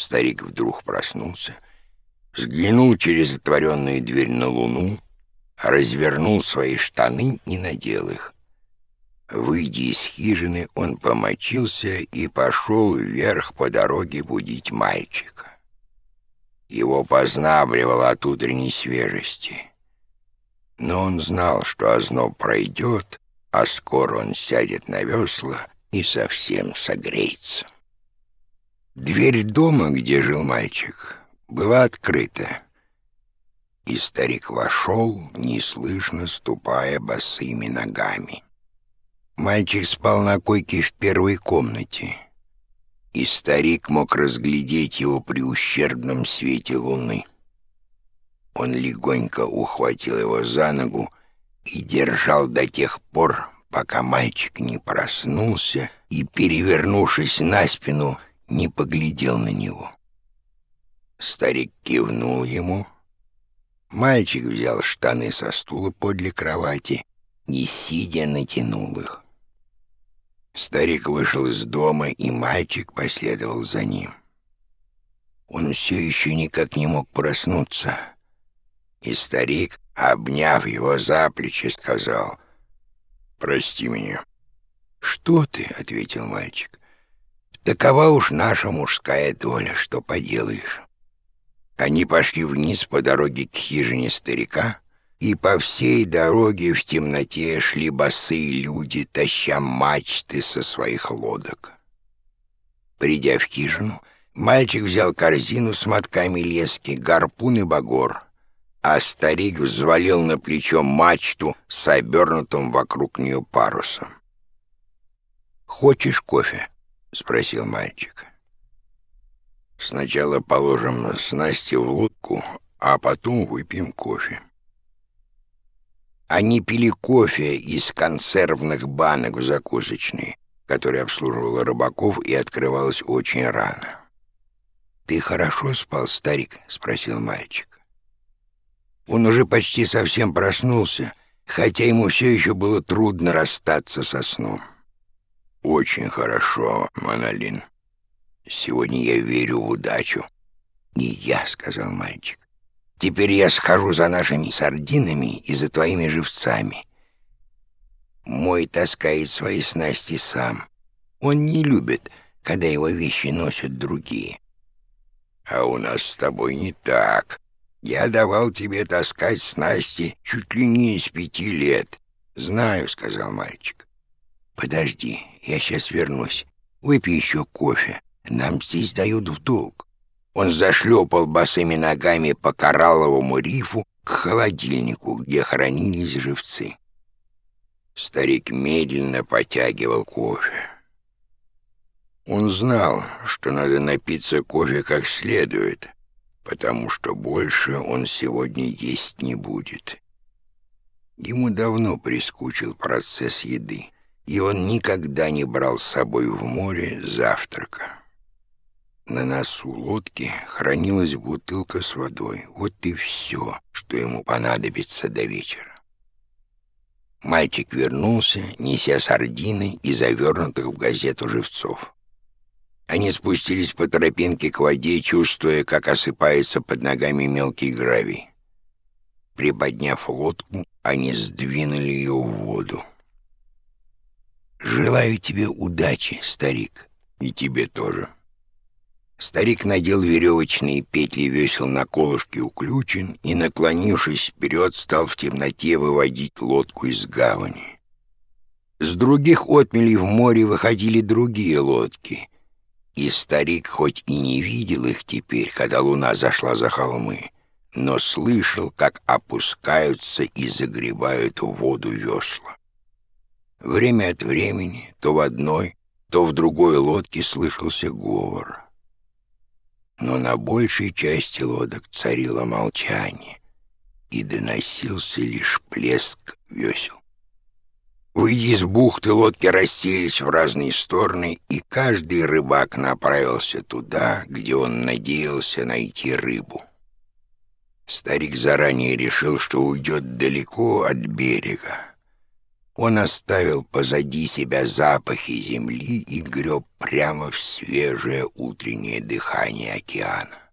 Старик вдруг проснулся, взглянул через отворенную дверь на луну, развернул свои штаны и надел их. Выйдя из хижины, он помочился и пошел вверх по дороге будить мальчика. Его познабливало от утренней свежести. Но он знал, что озноб пройдет, а скоро он сядет на весла и совсем согреется. Дверь дома, где жил мальчик, была открыта, и старик вошел, неслышно ступая босыми ногами. Мальчик спал на койке в первой комнате, и старик мог разглядеть его при ущербном свете луны. Он легонько ухватил его за ногу и держал до тех пор, пока мальчик не проснулся и, перевернувшись на спину, не поглядел на него. Старик кивнул ему. Мальчик взял штаны со стула подле кровати и, сидя, натянул их. Старик вышел из дома, и мальчик последовал за ним. Он все еще никак не мог проснуться, и старик, обняв его за плечи, сказал «Прости меня». «Что ты?» — ответил мальчик. Такова уж наша мужская доля, что поделаешь. Они пошли вниз по дороге к хижине старика, и по всей дороге в темноте шли босые люди, таща мачты со своих лодок. Придя в хижину, мальчик взял корзину с мотками лески, гарпун и багор, а старик взвалил на плечо мачту с обернутым вокруг нее парусом. «Хочешь кофе?» — спросил мальчик. «Сначала положим снасти в лодку, а потом выпьем кофе». Они пили кофе из консервных банок в закусочной, которая обслуживала рыбаков и открывалась очень рано. «Ты хорошо спал, старик?» — спросил мальчик. Он уже почти совсем проснулся, хотя ему все еще было трудно расстаться со сном. «Очень хорошо, Монолин. Сегодня я верю в удачу». «Не я», — сказал мальчик. «Теперь я схожу за нашими сардинами и за твоими живцами. Мой таскает свои снасти сам. Он не любит, когда его вещи носят другие». «А у нас с тобой не так. Я давал тебе таскать снасти чуть ли не с пяти лет». «Знаю», — сказал мальчик. «Подожди, я сейчас вернусь. Выпей еще кофе. Нам здесь дают в долг». Он зашлепал босыми ногами по коралловому рифу к холодильнику, где хранились живцы. Старик медленно потягивал кофе. Он знал, что надо напиться кофе как следует, потому что больше он сегодня есть не будет. Ему давно прискучил процесс еды — и он никогда не брал с собой в море завтрака. На носу лодки хранилась бутылка с водой. Вот и все, что ему понадобится до вечера. Мальчик вернулся, неся сардины и завернутых в газету живцов. Они спустились по тропинке к воде, чувствуя, как осыпается под ногами мелкий гравий. Приподняв лодку, они сдвинули ее в воду. «Желаю тебе удачи, старик, и тебе тоже». Старик надел веревочные петли весел на колышке у ключин и, наклонившись вперед, стал в темноте выводить лодку из гавани. С других отмелей в море выходили другие лодки, и старик хоть и не видел их теперь, когда луна зашла за холмы, но слышал, как опускаются и загребают в воду весла. Время от времени то в одной, то в другой лодке слышался говор. Но на большей части лодок царило молчание, и доносился лишь плеск весел. Выйдя из бухты, лодки расселись в разные стороны, и каждый рыбак направился туда, где он надеялся найти рыбу. Старик заранее решил, что уйдет далеко от берега Он оставил позади себя запахи земли и греб прямо в свежее утреннее дыхание океана.